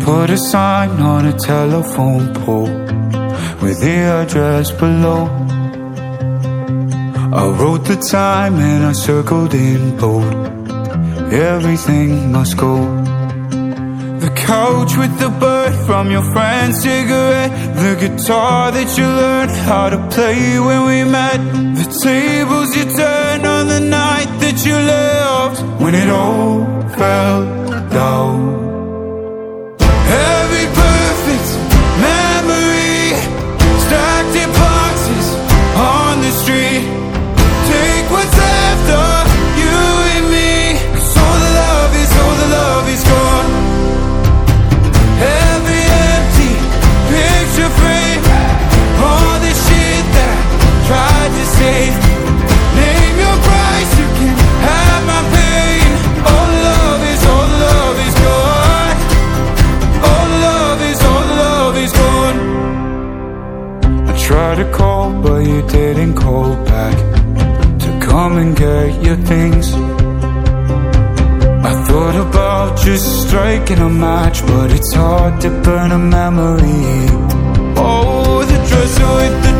put a sign on a telephone pole with the address below. I wrote the time and I circled in bold. Everything must go. The couch with the bird from your friend's cigarette. The guitar that you learned how to play when we met. The tables you turned on the night that you left. When it all fell down. Tried to call, but you didn't call back to come and get your things. I thought about just striking a match, but it's hard to burn a memory. Oh, the dresser with the